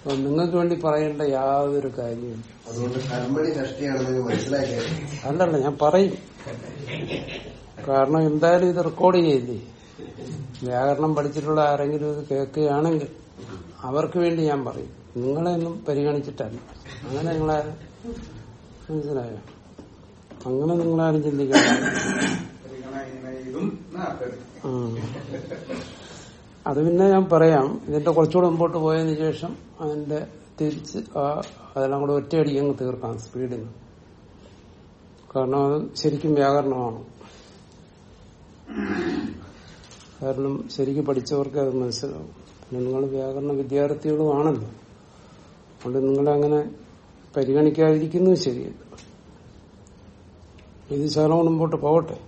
അപ്പൊ നിങ്ങൾക്ക് വേണ്ടി പറയേണ്ട യാതൊരു കാര്യമില്ല മനസ്സിലാക്കിയത്. അല്ലല്ല ഞാൻ പറയും. കാരണം എന്തായാലും ഇത് റെക്കോർഡ് ചെയ്യില്ലേ? വ്യാകരണം പഠിച്ചിട്ടുള്ള ആരെങ്കിലും ഇത് കേൾക്കുകയാണെങ്കിൽ അവർക്ക് വേണ്ടി ഞാൻ പറയും. നിങ്ങളെയൊന്നും പരിഗണിച്ചിട്ടല്ല. അങ്ങനെ നിങ്ങളെ മനസ്സിലായോ? അങ്ങനെ നിങ്ങളാരും ചിന്തിക്കണം. അത് പിന്നെ ഞാൻ പറയാം. ഇതിന്റെ കുറച്ചുകൂടെ മുമ്പോട്ട് പോയതിനു ശേഷം അതിന്റെ തിരിച്ച് അതെല്ലാം കൂടെ ഒറ്റയടിക്ക് അങ്ങ് തീർക്കാം സ്പീഡിന് കാരണം അത് ശരിക്കും വ്യാകരണമാണ്. കാരണം ശരിക്കും പഠിച്ചവർക്ക് അത് മനസ്സിലാവും. പിന്നെ നിങ്ങൾ വ്യാകരണ വിദ്യാർത്ഥികളുമാണല്ലോ. അതുകൊണ്ട് നിങ്ങളങ്ങനെ പരിഗണിക്കാതിരിക്കുന്നത് ശരിയല്ല. ഇത് ശകലം മുമ്പോട്ട് പോകട്ടെ.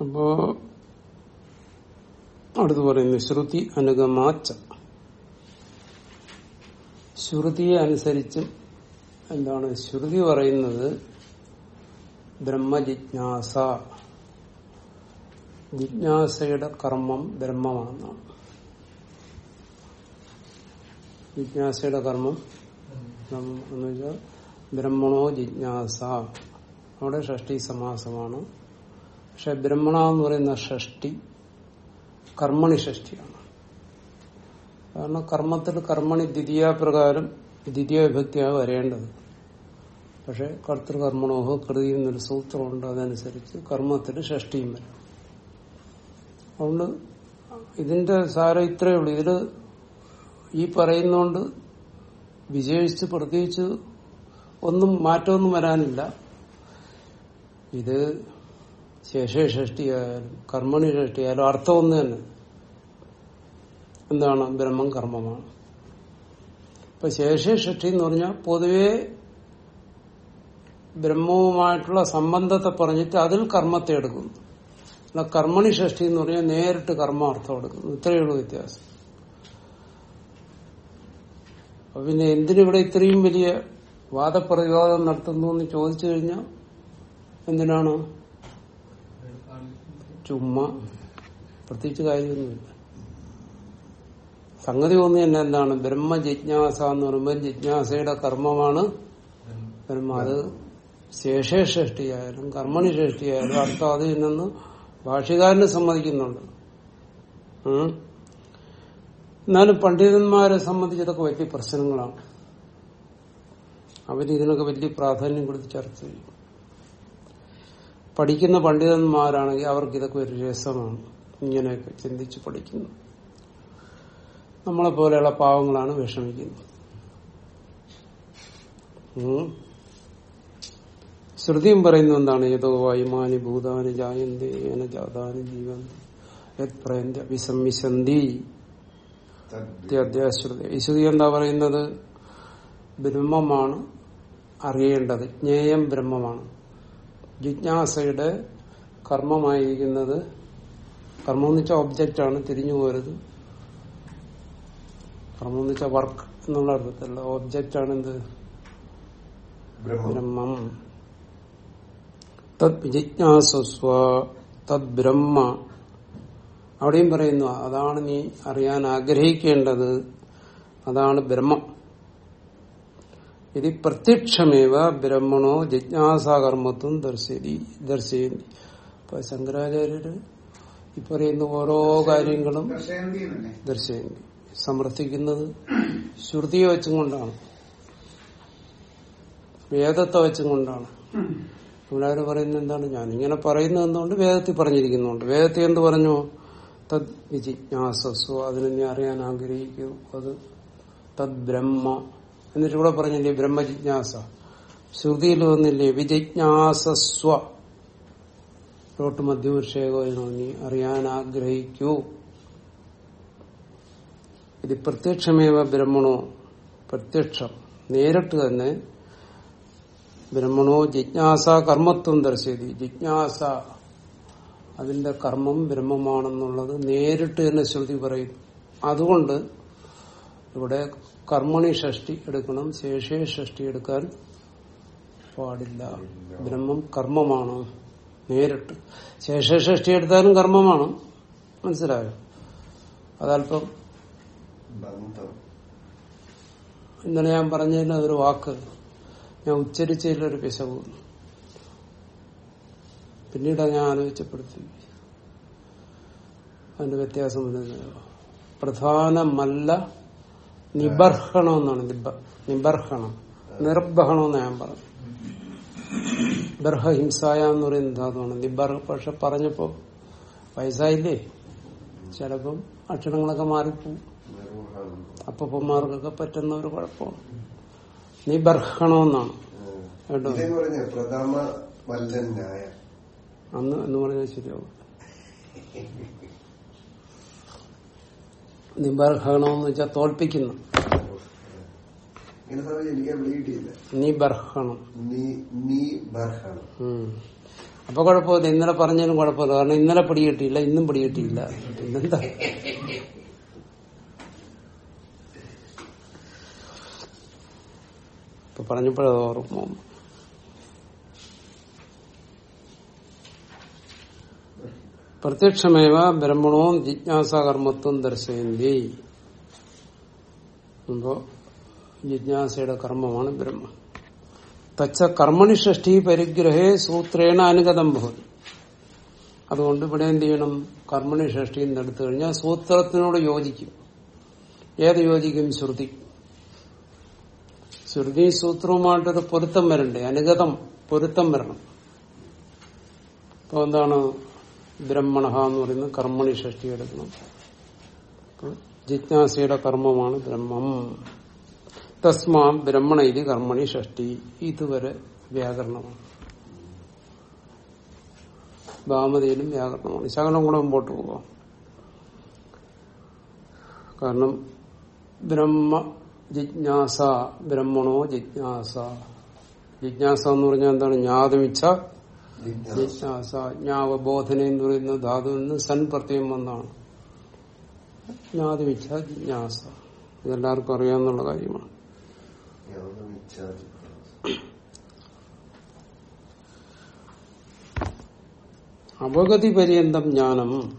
അപ്പോ അടുത്ത് പറയുന്നു ശ്രുതി അനുഗമാച്ച. ശ്രുതിയെ അനുസരിച്ചും എന്താണ് ശ്രുതി പറയുന്നത്? ബ്രഹ്മജിജ്ഞാസ. ജിജ്ഞാസയുടെ കർമ്മം ബ്രഹ്മമാണെന്നാണ്. ജിജ്ഞാസയുടെ കർമ്മം എന്ന് വെച്ചാൽ ബ്രഹ്മണോ ജിജ്ഞാസ. അവിടെ ഷഷ്ടി സമാസമാണ്. പക്ഷെ ബ്രഹ്മണ എന്ന് പറയുന്ന ഷഷ്ടി കർമ്മണി ഷഷ്ടിയാണ്. കാരണം കർമ്മത്തിൽ കർമ്മണി ദ്വിതീയ പ്രകാരം ദ്വിതീയ വിഭക്തിയാണ് വരേണ്ടത്. പക്ഷെ കർത്തൃകർമ്മണോഹോ കൃതി എന്നൊരു സൂത്രമുണ്ട് അതനുസരിച്ച് കർമ്മത്തിൽ ഷഷ്ടിയും വരും. അതുകൊണ്ട് ഇതിന്റെ സാരം ഇത്രയേ ഉള്ളൂ. ഇതിൽ ഈ പറയുന്നോണ്ട് വിജയിച്ച് പ്രത്യേകിച്ച് ഒന്നും മാറ്റമൊന്നും വരാനില്ല. ഇത് ശേഷേ ഷഷ്ടിയായാലും കർമ്മണി ഷഷ്ടിയായാലും അർത്ഥം ഒന്ന് തന്നെ. എന്താണ്? ബ്രഹ്മം കർമ്മമാണ്. ഇപ്പൊ ശേഷി ഷഷ്ടി എന്ന് പറഞ്ഞാൽ പൊതുവെ ബ്രഹ്മവുമായിട്ടുള്ള സംബന്ധത്തെ പറഞ്ഞിട്ട് അതിൽ കർമ്മത്തെ എടുക്കുന്നു. അല്ല കർമ്മണി ഷഷ്ടി എന്ന് പറഞ്ഞാൽ നേരിട്ട് കർമാർത്ഥം എടുക്കുന്നു. ഇത്രയുള്ള വ്യത്യാസം. അപ്പൊ പിന്നെ എന്തിനിവിടെ ഇത്രയും വലിയ വാദപ്രതിവാദം നടത്തുന്നു എന്ന് ചോദിച്ചു കഴിഞ്ഞാൽ എന്തിനാണ്? ചുമ്മാ പ്രത്യേകിച്ച് കാര്യമൊന്നുമില്ല. സംഗതി ഒന്ന് തന്നെ എന്താണ്? ബ്രഹ്മ ജിജ്ഞാസ എന്ന് പറയുമ്പോൾ ജിജ്ഞാസയുടെ കർമ്മമാണ് ബ്രഹ്മ. അത് ശേഷേ ഷഷ്ടിയായാലും കർമ്മണി ഷഷ്ടിയായാലും അർത്ഥം അതിൽ നിന്ന് ഭാഷകാരന് സമ്മതിക്കുന്നുണ്ട് എന്നാലും പണ്ഡിതന്മാരെ സംബന്ധിച്ചതൊക്കെ വലിയ പ്രശ്നങ്ങളാണ്. അവരിതിനൊക്കെ വലിയ പ്രാധാന്യം കൊടുത്ത് ചർച്ച ചെയ്യും. പഠിക്കുന്ന പണ്ഡിതന്മാരാണെങ്കിൽ അവർക്ക് ഇതൊക്കെ ഒരു രസമാണ്. ഇങ്ങനെയൊക്കെ ചിന്തിച്ച് പഠിക്കുന്നു. നമ്മളെ പോലെയുള്ള പാവങ്ങളാണ് വിഷമിക്കുന്നത്. ശ്രുതിയും പറയുന്നത് എന്താണ്? ഏതോ വായുമാനി ഭൂതാനി ജായന്തി ഏന ജാതാനി ജീവന്തി യത് പ്രയന്ത വിസംവിശന്തി ഇത്യാദ്യാശ്രുതി ഈ ശ്രുതി എന്താ പറയുന്നത്? ബ്രഹ്മമാണ് അറിയേണ്ടത്. ജ്ഞേയം ബ്രഹ്മമാണ്. ജിജ്ഞാസയുടെ കർമ്മമായിരിക്കുന്നത് കർമ്മം എന്ന് വെച്ചാൽ ഒബ്ജക്റ്റ് ആണ് തിരിഞ്ഞു പോരുത് കർമ്മം എന്ന് വെച്ചാൽ വർക്ക് എന്നുള്ള അർത്ഥത്തിലുള്ള ഓബ്ജക്റ്റ് ആണ് എന്ത്? ബ്രഹ്മം. തദ് ജിജ്ഞാസസ്വ തദ് ബ്രഹ്മ. അവിടെയും പറയുന്നു അതാണ് നീ അറിയാൻ ആഗ്രഹിക്കേണ്ടത്. അതാണ് ബ്രഹ്മം. ഇത് പ്രത്യക്ഷമേവ ബ്രഹ്മണോ ജിജ്ഞാസാകർമ്മത്വം ദർശി ദർശയന്തി അപ്പൊ ശങ്കരാചാര്യര് ഈ പറയുന്ന ഓരോ കാര്യങ്ങളും ദർശയന്തി. സമർത്ഥിക്കുന്നത് ശ്രുതിയെ വെച്ചും കൊണ്ടാണ് വേദത്തെ വെച്ചും കൊണ്ടാണ് ഇവിടെ പറയുന്നത് എന്താണ്? ഞാൻ ഇങ്ങനെ പറയുന്നത് എന്തുകൊണ്ട്? വേദത്തിൽ പറഞ്ഞിരിക്കുന്നുണ്ട്. വേദത്തിൽ എന്ത് പറഞ്ഞു? തദ് വിജിജ്ഞാസസ്വ. അതിനെ അറിയാൻ ആഗ്രഹിക്കൂ. അത് തദ് ബ്രഹ്മ എന്നിട്ട് ഇവിടെ പറഞ്ഞില്ലേ ബ്രഹ്മജിജ്ഞാസ. ശ്രുതിയിൽ വന്നില്ലേ വിജിജ്ഞാസസ്വ. ലോട്ട് നീ അറിയാൻ ആഗ്രഹിക്കൂ. ഇത് പ്രത്യക്ഷമേവ ബ്രഹ്മണോ? പ്രത്യക്ഷം. നേരിട്ട് തന്നെ ബ്രഹ്മണോ ജിജ്ഞാസ കർമ്മത്വം ദർശയതി. ജിജ്ഞാസ അതിന്റെ കർമ്മം ബ്രഹ്മമാണെന്നുള്ളത് നേരിട്ട് തന്നെ ശ്രുതി പറയും. അതുകൊണ്ട് ഇവിടെ കർമ്മണി ഷഷ്ടി എടുക്കണം. ശേഷേ ഷഷ്ടി എടുക്കാൻ പാടില്ല. ബ്രഹ്മം കർമ്മമാണ്. നേരിട്ട്. ശേഷഷ്ടി എടുത്താലും കർമ്മമാണ്. മനസ്സിലായോ? അതല്പം ഇന്നലെ ഞാൻ പറഞ്ഞതിന് അതൊരു വാക്ക്. ഞാൻ ഉച്ചരിച്ചതിലൊരു പിശവ് പിന്നീട് ഞാൻ ആലോചിച്ചപ്പെടുത്തി. അതിന്റെ വ്യത്യാസം വരുന്നത് പ്രധാനമല്ല നിബർഹണം എന്നാണ് നിബ- നിബർഹണം. നിർബഹണം എന്ന് ഞാൻ പറഞ്ഞു ബർഹഹിംസായ എന്ന് പറയുന്ന ധാതുവാണ് നിബർ പക്ഷെ പറഞ്ഞപ്പോ വയസ്സായില്ലേ? ചിലപ്പം അക്ഷരങ്ങളൊക്കെ മാറിപ്പോവും. നിർവഹണം അപ്പന്മാർക്കൊക്കെ പറ്റുന്ന ഒരു കുഴപ്പമാണ്. നിബർഹണമെന്നാണ് കേട്ടോ? അന്ന് എന്ന് പറഞ്ഞാൽ ശരിയാവും. നിബർഹണമെന്ന് വെച്ചാൽ തോൽപ്പിക്കുന്നു. അപ്പൊ കുഴപ്പമില്ല. ഇന്നലെ പറഞ്ഞാലും കുഴപ്പമില്ല. കാരണം ഇന്നലെ പിടികിട്ടിയില്ല ഇന്നും പിടികിട്ടിയില്ല. പിന്നെന്താ? ഇപ്പൊ പറഞ്ഞപ്പോഴത് ഓർമ്മ പ്രത്യക്ഷമേവ ബ്രഹ്മണോ ജിജ്ഞാസാകർമ്മത്വം ദർശയന്തി അപ്പോ ജിജ്ഞാസയുടെ കർമ്മമാണ് ബ്രഹ്മം. തച്ച കർമ്മണി ഷഷ്ടി പരിഗ്രഹേ സൂത്രേണ അനുഗതം ഭവതി. അതുകൊണ്ട് ഇവിടെ എന്ത് ചെയ്യണം? കർമ്മണി ഷഷ്ടി എന്നെടുത്തു കഴിഞ്ഞാൽ സൂത്രത്തിനോട് യോജിക്കും. ഏത് യോജിക്കും? ശ്രുതി. ശ്രുതി സൂത്രവുമായിട്ടൊരു പൊരുത്തം വരണ്ടേ? അനുഗതം പൊരുത്തം വരണം. ഇപ്പൊ എന്താണ്? ബ്രഹ്മണ എന്ന് പറയുന്നത് കർമ്മണി ഷഷ്ടി എടുക്കണം. ജിജ്ഞാസയുടെ കർമ്മമാണ് ബ്രഹ്മം. തസ്മാ ബ്രഹ്മണ ഇത് കർമ്മണി ഷഷ്ടി. ഇതുവരെ വ്യാകരണമാണ്. ഭാമതിയിലും വ്യാകരണമാണ്. ശകലം കൂടെ മുമ്പോട്ട് പോകാം കാരണം ബ്രഹ്മ ജിജ്ഞാസ ബ്രഹ്മണോ ജിജ്ഞാസ. ജിജ്ഞാസ എന്ന് പറഞ്ഞാൽ എന്താണ്? ജ്ഞാതമിച്ച ജിജ്ഞാസ ജ്ഞാവബോധന എന്ന് പറയുന്ന ധാതു നിന്ന് സൻ പ്രത്യം വന്നാണ്. ജ്ഞാതമിച്ച ജിജ്ഞാസ ഇതെല്ലാവർക്കും അറിയാവുന്ന കാര്യമാണ്. അവഗതി പര്യന്തം ജ്ഞാനം.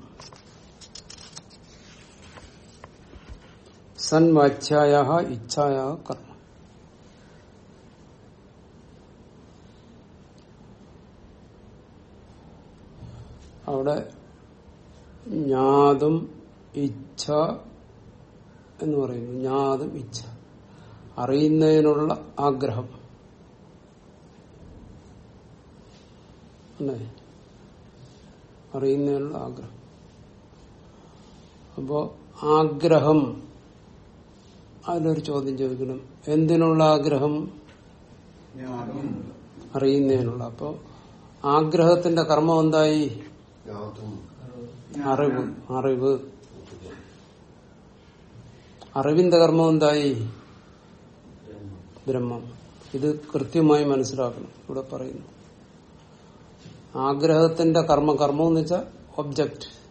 സൻവാച്യായ ഇച്ഛായ കർമ്മ. അവിടെ ജ്ഞാതും ഇച്ഛ എന്ന് പറയുന്നു. ജ്ഞാതും ഇച്ഛ. അറിയുന്നതിനുള്ള ആഗ്രഹം. അല്ലേ? അറിയുന്നതിനുള്ള ആഗ്രഹം. അപ്പോ ആഗ്രഹം അതിലൊരു ചോദ്യം ചോദിക്കണം. എന്തിനുള്ള ആഗ്രഹം? അറിയുന്നതിനുള്ള. അപ്പോ ആഗ്രഹത്തിന്റെ കർമ്മം എന്തായി? അറിവ് അറിവ്. അറിവിന്റെ കർമ്മം എന്തായി? ബ്രഹ്മം. ഇത് കൃത്യമായി മനസ്സിലാക്കണം. ഇവിടെ പറയുന്നു. ആഗ്രഹത്തിന്റെ കർമ്മ കർമ്മം എന്ന് വെച്ചാൽ ഒബ്ജക്റ്റ്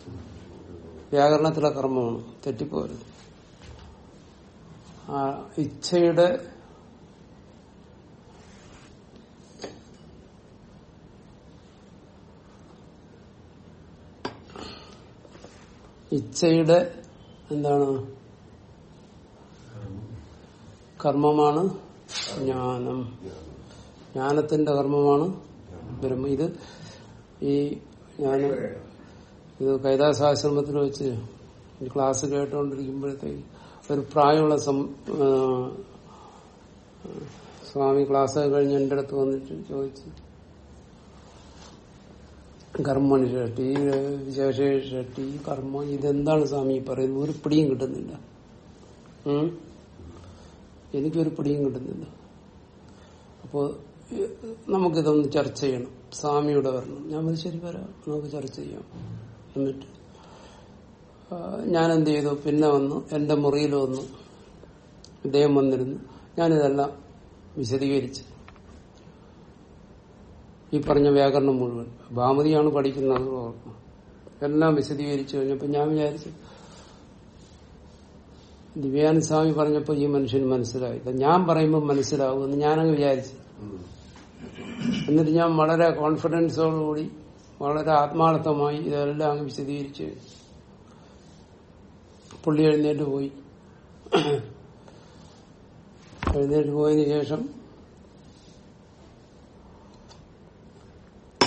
വ്യാകരണത്തിലെ കർമ്മമാണ്. തെറ്റിപ്പോരുത്. ഇച്ഛയുടെ ഇച്ഛയുടെ എന്താണ്? കർമ്മമാണ് ജ്ഞാനം. ജ്ഞാനത്തിന്റെ കർമ്മമാണ് ബ്രഹ്മ. ഇത് ഈ ഞാൻ ഇത് കൈലാസാശ്രമത്തിൽ വെച്ച് ക്ലാസ് കേട്ടുകൊണ്ടിരിക്കുമ്പോഴത്തേക്ക് ഒരു പ്രായമുള്ള സ്വാമി ക്ലാസ് കഴിഞ്ഞ് എന്റെ അടുത്ത് വന്നിട്ട് ചോദിച്ചു കർമ്മണി ഷട്ടി ഷട്ടി കർമ്മ ഇതെന്താണ് സ്വാമി പറയുന്നത്? ഒരു പിടിയും കിട്ടുന്നില്ല? എനിക്കൊരു പിടിയും കിട്ടുന്നില്ല. അപ്പോ ഏഹ്, നമുക്കിതൊന്ന് ചർച്ച ചെയ്യണം. സ്വാമിയുടെ വരണം. ഞാൻ പറഞ്ഞു, ശരി വരാം നമുക്ക് ചർച്ച ചെയ്യാം. എന്നിട്ട് ഞാൻ ചെയ്തു പിന്നെ വന്നു. എന്റെ മുറിയിൽ വന്നു. ഇദ്ദേഹം വന്നിരുന്നു. ഞാനിതെല്ലാം വിശദീകരിച്ച്. ഈ പറഞ്ഞ വ്യാകരണം മുഴുവൻ. ഭാമതിയാണ് പഠിക്കുന്നത്. എല്ലാം വിശദീകരിച്ചു കഴിഞ്ഞപ്പോ ഞാൻ വിചാരിച്ചു ദിവ്യാനന്ദ സ്വാമി പറഞ്ഞപ്പോ ഈ മനുഷ്യന് മനസ്സിലായി. ഞാൻ പറയുമ്പോൾ മനസ്സിലാവുമെന്ന് ഞാനങ്ങ് വിചാരിച്ചു. എന്നിട്ട് ഞാൻ വളരെ കോൺഫിഡൻസോടുകൂടി വളരെ ആത്മാർത്ഥമായി ഇതെല്ലാം അങ്ങ് വിശദീകരിച്ച്. പുള്ളി എഴുന്നേറ്റ് പോയി. എഴുന്നേറ്റ് പോയതിനു ശേഷം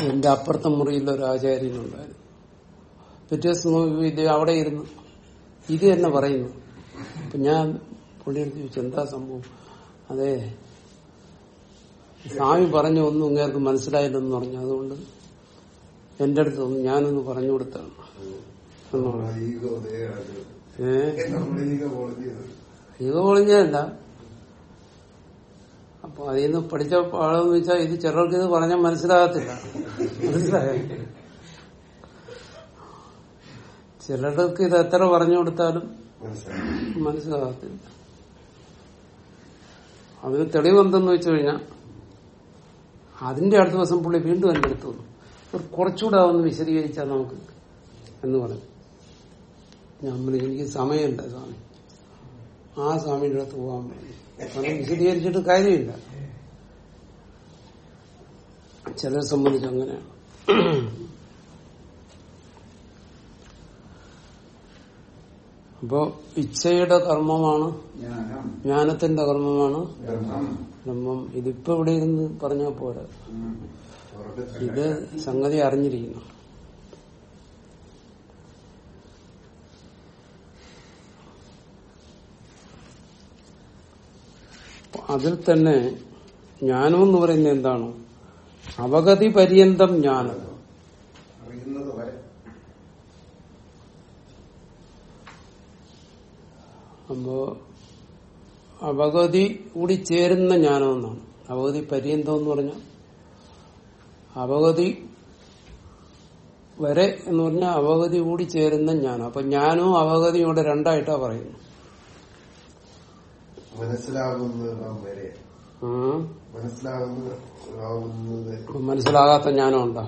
എന്റെ അപ്പുറത്തെ മുറിയിൽ ഒരു ആചാര്യനുണ്ടായിരുന്നു പിറ്റേ ദിവസം ഇത് അവിടെ ഇരുന്നു. ഇത് തന്നെ പറയുന്നു. അപ്പൊ ഞാൻ പുള്ളിയെടുത്ത് ചോദിച്ചു എന്താ സംഭവം? അതെ സ്വാമി പറഞ്ഞ ഒന്നും ഇങ്ങേർക്ക് മനസ്സിലായില്ലെന്ന് പറഞ്ഞു. അതുകൊണ്ട് എന്റെ അടുത്ത് ഒന്ന് ഞാനൊന്ന് പറഞ്ഞു കൊടുത്താണ് ഏഹ് ഈഗോ പൊളിഞ്ഞതല്ല അപ്പൊ അതിൽ നിന്ന് പഠിച്ച പാടെന്ന് വെച്ചാൽ ഇത് ചിലർക്ക് ഇത് പറഞ്ഞാൽ മനസ്സിലാകത്തില്ല. ചിലർക്ക് ഇത് എത്ര പറഞ്ഞു കൊടുത്താലും മനസ്സിലാകത്തില്ല. അതിന് തെളിവെന്തെന്ന് വെച്ചു കഴിഞ്ഞാൽ അതിന്റെ അടുത്ത ദിവസം പുള്ളി വീണ്ടും എന്റെ അടുത്ത് വന്നു. ഒരു കുറച്ചുകൂടെ അതൊന്ന് വിശദീകരിച്ചാൽ നമുക്ക് എന്ന് പറഞ്ഞു. ഞാൻ എനിക്ക് സമയമുണ്ട് സ്വാമി. ആ സ്വാമിയുടെ അടുത്ത് പോകാൻ പറഞ്ഞു കാരണം വിശദീകരിച്ചിട്ട് കാര്യമില്ല. ചിലരെ സംബന്ധിച്ച് അങ്ങനെയാണ് അപ്പോ ഇച്ഛയുടെ കർമ്മമാണ് ജ്ഞാനം. ജ്ഞാനത്തിന്റെ കർമ്മമാണ്. ബ്രഹ്മം ഇതിപ്പോ ഇവിടെ ഇരുന്ന് പറഞ്ഞാൽ പോരാ. ഇത് സംഗതി അറിഞ്ഞിരിക്കുന്നു അതിൽ തന്നെ ജ്ഞാനം എന്ന് പറയുന്നത് എന്താണ്? അവഗതി പര്യന്തം ജ്ഞാനം. അപ്പോ അവഗതി കൂടി ചേരുന്ന ജ്ഞാനം എന്നാണ്. അവഗതി പര്യന്തം എന്ന് പറഞ്ഞ അവഗതി വരെ എന്ന് പറഞ്ഞാൽ അവഗതി കൂടി ചേരുന്ന ജ്ഞാനം. അപ്പൊ ജ്ഞാനവും അവഗതിയും ഇവിടെ രണ്ടായിട്ടാ പറയുന്നു മനസ്സിലാകുന്നതാം വരെ മനസ്സിലാകാത്ത ജ്ഞാനം ഉണ്ടോ?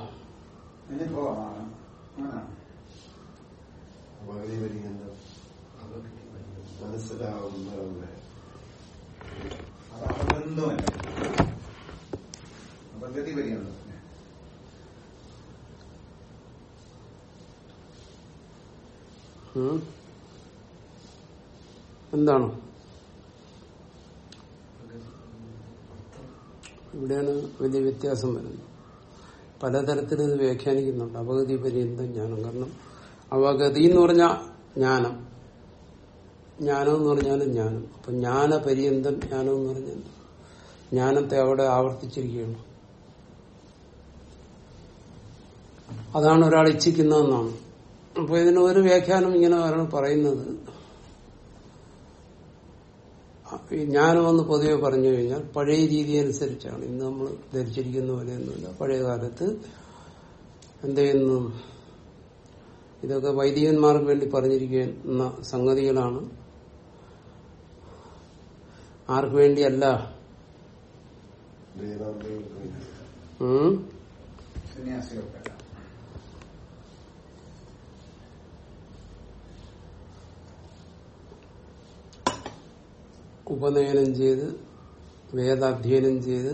മനസ്സിലാവുന്നതാം വരെ. എന്താണ്? ഇവിടെയാണ് വലിയ വ്യത്യാസം വരുന്നത്. പലതരത്തിൽ ഇത് വ്യാഖ്യാനിക്കുന്നുണ്ട്. അവഗതി പര്യന്തം ജ്ഞാനം. കാരണം അവഗതി എന്ന് പറഞ്ഞാൽ ജ്ഞാനം. ജ്ഞാനം എന്ന് പറഞ്ഞാലും ജ്ഞാനം. അപ്പൊ ജ്ഞാനപര്യന്തം ജ്ഞാനം എന്ന് പറഞ്ഞാൽ ജ്ഞാനത്തെ അവിടെ ആവർത്തിച്ചിരിക്കുകയാണ്. അതാണ് ഒരാൾ ഇച്ഛിക്കുന്നതെന്നാണ്. അപ്പൊ ഇതിന് ഒരു വ്യാഖ്യാനം ഇങ്ങനെ പറയുന്നത്. ഈ ജ്ഞാനമെന്ന് പൊതുവെ പറഞ്ഞു കഴിഞ്ഞാൽ പഴയ രീതി അനുസരിച്ചാണ്. ഇന്ന് നമ്മൾ ധരിച്ചിരിക്കുന്ന പോലെയൊന്നുമില്ല പഴയ കാലത്ത് എന്ത് ചെയ്യുന്നു? ഇതൊക്കെ വൈദികന്മാർക്ക് വേണ്ടി പറഞ്ഞിരിക്കുന്ന സംഗതികളാണ്. ആർക്ക് വേണ്ടിയല്ല? സന്യാസികൾക്കല്ല ഉപനയനം ചെയ്ത് വേദാധ്യയനം ചെയ്ത്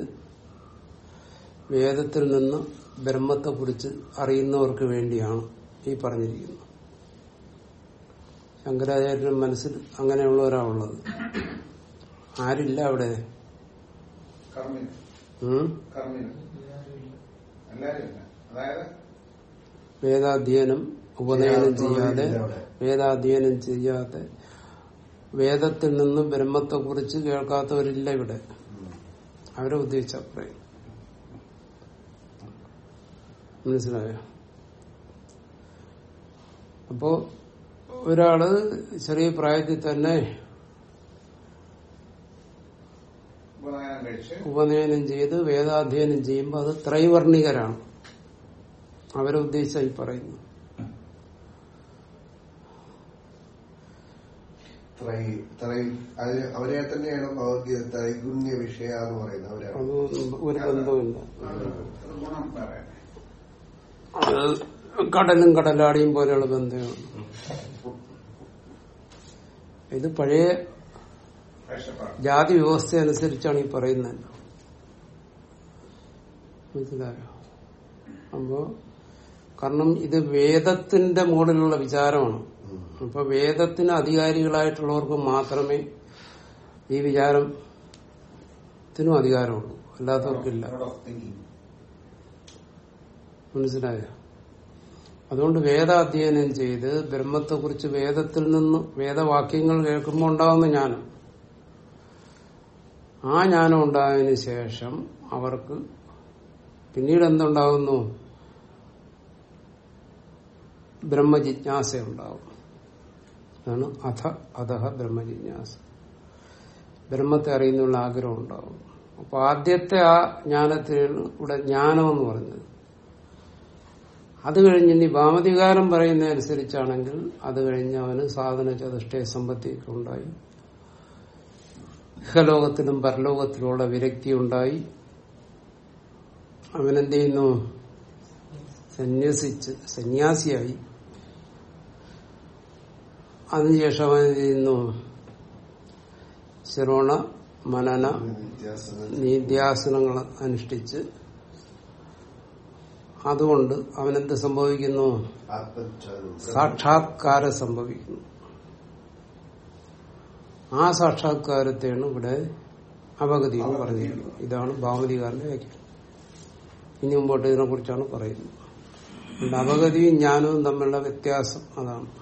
വേദത്തിൽ നിന്ന് ബ്രഹ്മത്തെ കുറിച്ച് അറിയുന്നവർക്ക് വേണ്ടിയാണ് ഈ പറഞ്ഞിരിക്കുന്നത്. ശങ്കരാചാര്യ മനസ്സിൽ അങ്ങനെയുള്ളവരാണുള്ളത് ആരില്ല അവിടെ? വേദാധ്യയനം ഉപനയനം ചെയ്യാതെ. വേദാധ്യയനം ചെയ്യാതെ വേദത്തിൽ നിന്ന് ബ്രഹ്മത്തെ കുറിച്ച് കേൾക്കാത്തവരില്ല ഇവിടെ. അവരെ ഉദ്ദേശിച്ച പറയും മനസ്സിലായോ? അപ്പോ ഒരാൾ ചെറിയ പ്രായത്തിൽ തന്നെ ഉപനയനം ചെയ്ത് വേദാധ്യയനം ചെയ്യുമ്പോൾ അത് ത്രൈവർണികരാണ്. അവരെ ഉദ്ദേശിച്ചായി പറയുന്നു അവരെ തന്നെയാണ് ഭഗവത്ഗീത ത്രൈഗുണ്യ വിഷയ എന്ന് പറയുന്നത് ഒരു കടലും കടലാടിയും പോലെയുള്ള ബന്ധമാണ്. ഇത് പഴയ ജാതി വ്യവസ്ഥ അനുസരിച്ചാണ് ഈ പറയുന്നത്. മനസ്സിലായോ? അപ്പോ കാരണം ഇത് വേദത്തിന്റെ മുകളിലുള്ള വിചാരമാണ്. അപ്പൊ വേദത്തിന് അധികാരികളായിട്ടുള്ളവർക്ക് മാത്രമേ ഈ വിചാരത്തിനും അധികാരമുള്ളൂ. അല്ലാത്തവർക്കില്ല. മനസിലായ അതുകൊണ്ട് വേദാധ്യയനം ചെയ്ത് ബ്രഹ്മത്തെക്കുറിച്ച് വേദത്തിൽ നിന്ന് വേദവാക്യങ്ങൾ കേൾക്കുമ്പോൾ ഉണ്ടാകുന്ന ജ്ഞാനം. ആ ജ്ഞാനം ഉണ്ടായതിനു ശേഷം അവർക്ക് പിന്നീട് എന്തുണ്ടാകുന്നു ബ്രഹ്മജിജ്ഞാസ ഉണ്ടാവും അതാണ് അധ അധഹ ബ്രഹ്മജിജ്ഞാസ. ബ്രഹ്മത്തെ അറിയുന്നുള്ള ആഗ്രഹം ഉണ്ടാവും. അപ്പൊ ആദ്യത്തെ ആ ജ്ഞാനത്തിനാണ് ഇവിടെ ജ്ഞാനം എന്ന് പറഞ്ഞത്. അത് കഴിഞ്ഞ് ഇനി വാമതികാരം പറയുന്ന അനുസരിച്ചാണെങ്കിൽ അത് കഴിഞ്ഞ് അവന് സാധന ചതുഷ്ടയ സമ്പത്തിയൊക്കെ ഉണ്ടായി. ഇഹലോകത്തിലും പരലോകത്തിലുള്ള വിരക്തി ഉണ്ടായി. അവനെന്ത് ചെയ്യുന്നു? സന്യസിച്ച് സന്യാസിയായി. അതിനുശേഷം അവൻ ചെയ്യുന്നു? ശ്രവണ മനന നീത്യാസനങ്ങൾ അനുഷ്ഠിച്ച് അതുകൊണ്ട് അവനെന്ത് സംഭവിക്കുന്നു? സാക്ഷാത്കാരം സംഭവിക്കുന്നു. ആ സാക്ഷാത്കാരത്തെയാണ് ഇവിടെ അപഗതി എന്ന് പറഞ്ഞിരിക്കുന്നത്. ഇതാണ് ഭാവതികാരന്റെ വ്യാഖ്യാനം ഇനി മുമ്പോട്ട് ഇതിനെ കുറിച്ചാണ് പറയുന്നത്. അപഗതിയും ജ്ഞാനവും തമ്മിലുള്ള വ്യത്യാസം അതാണ്.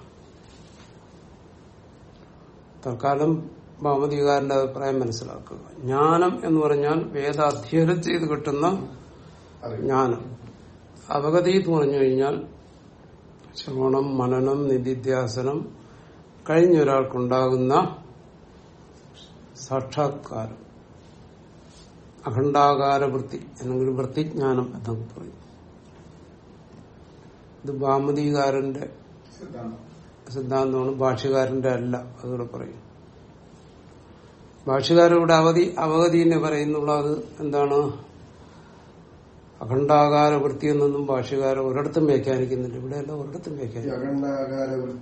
തൽക്കാലം ഭാമതികാരന്റെ അഭിപ്രായം മനസ്സിലാക്കുക. ജ്ഞാനം എന്ന് പറഞ്ഞാൽ വേദാധ്യയനം ചെയ്ത് കിട്ടുന്ന ജ്ഞാനം. അവഗതി എന്ന് പറഞ്ഞു കഴിഞ്ഞാൽ ശ്രവണം മനനം നിധിധ്യാസനം കഴിഞ്ഞൊരാൾക്കുണ്ടാകുന്ന സാക്ഷാത്കാരം. അഖണ്ഡാകാര വൃത്തി അല്ലെങ്കിൽ വൃത്തിജ്ഞാനം എന്നൊക്കെ പറയും. ഇത് ഭാമതികാരന്റെ സിദ്ധാന്തം. സിദ്ധാന്തമാണ് ഭാഷ്യകാരന്റെ അല്ല അതുകൂടെ പറയും. ഭാഷ്യകാരൻ ഇവിടെ അവധി അവഗതിനെ പറയുന്നുള്ള അത് എന്താണ്? അഖണ്ഡാകാര വൃത്തി എന്നൊന്നും ഭാഷ്യകാരൻ ഒരിടത്തും വ്യാഖ്യാനിക്കുന്നില്ല. ഇവിടെ അല്ല ഒരിടത്തും വ്യാഖ്യാനിക്കുന്നു വ്യാഖ്യാനിക്കും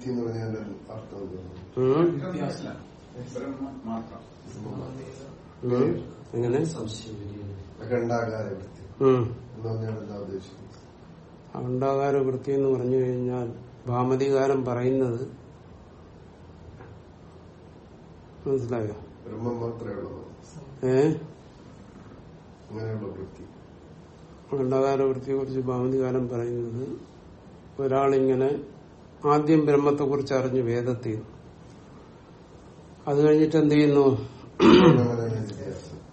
അഖണ്ഡാകാര വൃത്തി എന്ന് പറഞ്ഞു കഴിഞ്ഞാൽ ഭാമതികാരം പറയുന്നത് മനസ്സിലായോ? ബ്രഹ്മം മാത്രമേ ഉള്ളൂ. ഏ? അഖണ്ഡാകാര വൃത്തിയെ കുറിച്ച് ഭാമതികാരം പറയുന്നത് ഒരാളിങ്ങനെ ആദ്യം ബ്രഹ്മത്തെ കുറിച്ച് അറിഞ്ഞു വേദത്തിൽ. അത് കഴിഞ്ഞിട്ട് എന്ത് ചെയ്യുന്നു?